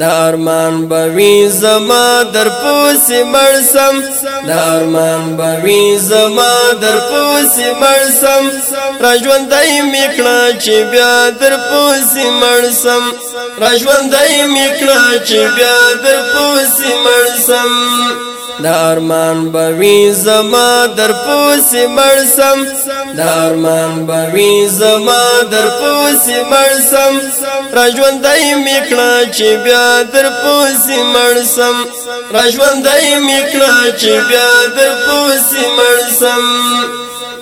دا ارمان بوی زما در پوسی مرسم دا ارمان بوی زما در پوسی مرسم راجوندای میکړه چې بیا در پوسی مرسم راجوندای میکړه چې بیا در پوسی مرسم دا ارمان بوي زما در پوسې مرسم دا ارمان بوي زما در پوسې مرسم را ژوندای میکړه چې بیا در پوسې مرسم را ژوندای میکړه چې بیا در پوسې مرسم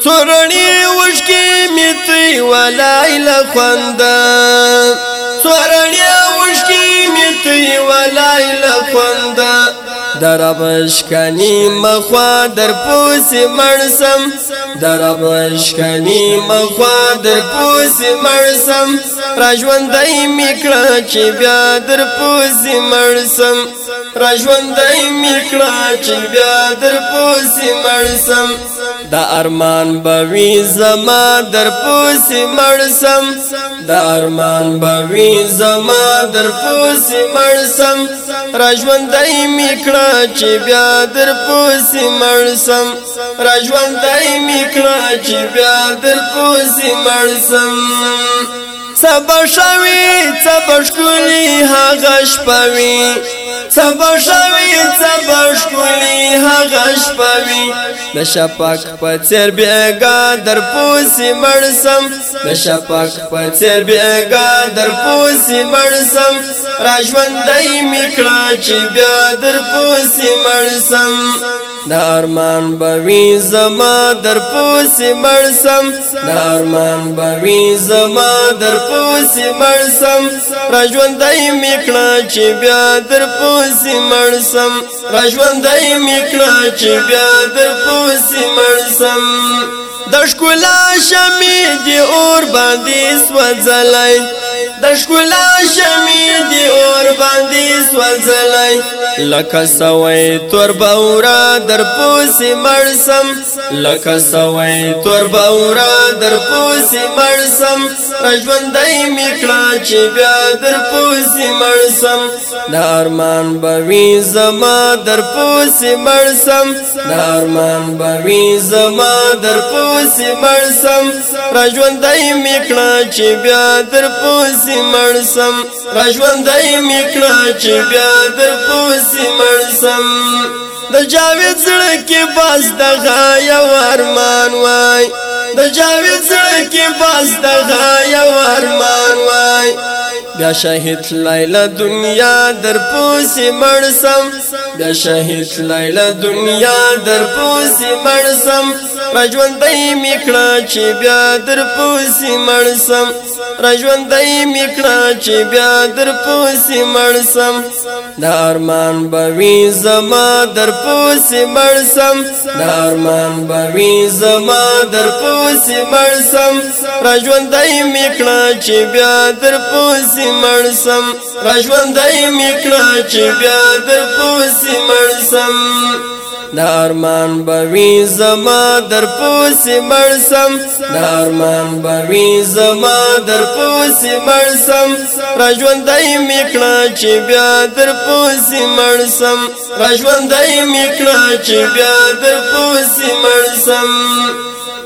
څورنی وشکي میتي ولای له خواندم څورنی وشکي میتي ولای له خواندم دربش کنی مخوا در پوسی مرسم دربش کنی مخوا در پوسی مرسم راجوندای میکړه چې بیا در پوسی مرسم را ژوندۍ میکړه چې بیا در پوسی مړسم دا ارمان بوي زما در پوسی مړسم دا ارمان بوي زما در پوسی مړسم را ژوندۍ میکړه چې بیا در پوسی مړسم را ژوندۍ میکړه چې بیا در پوسی مړسم سبا شوي سبا شکولي هغه شپوي سبشوي سبش کولی هغش پوي د شپک په چر بیگا در پوسی مړسم د شپک په چر بیگا در پوسی مړسم راژوندای میکړه چې بیا در پوسی مړسم دا ارمان بوي زما در پوسې مرسم دا ارمان بوي زما در پوسې مرسم را ژوندۍ مې کړه چې بیا در پوسې مرسم را ژوندۍ مې کړه چې بیا در پوسې مرسم د ښکلا شمې دی اور باندې سوځلای د شکلا شمی دی اور باندې سوځلای لکه سوي تور باورا در پوسې مرسم لکه سوي تور باورا در پوسې مرسم ژوندۍ میکړه چې بیا در پوسې مرسم د ارمان بوي زما در پوسې مرسم د ارمان بوي زما در پوسې مرسم ژوندۍ میکړه چې بیا در پوسې پوسی مرسم را ژوندۍ مې کړه چې بیا در پوسی مرسم د جاوید زړه کې باز دغه یو ارمان وای د جاوید زړه کې باز دغه یو ارمان وای بیا شهید لیلا دنیا در پوسی مرسم بیا شهید لیلا دنیا در پوسی مرسم راجوندای میکړه چې بیا در پوسی مرسم راجوندای میکړه چې بیا در پوسی مرسم دارمان بوي زما در پوسی مرسم دارمان بوي زما در پوسی مرسم راجوندای میکړه چې بیا در پوسی پوسی مرسم رجوندای میکړه چې بیا در پوسی مرسم دا ارمان بوی زما در پوسی مرسم دا ارمان بوی زما در پوسی مرسم رجوندای میکړه چې بیا در پوسی مرسم رجوندای میکړه چې بیا در پوسی مرسم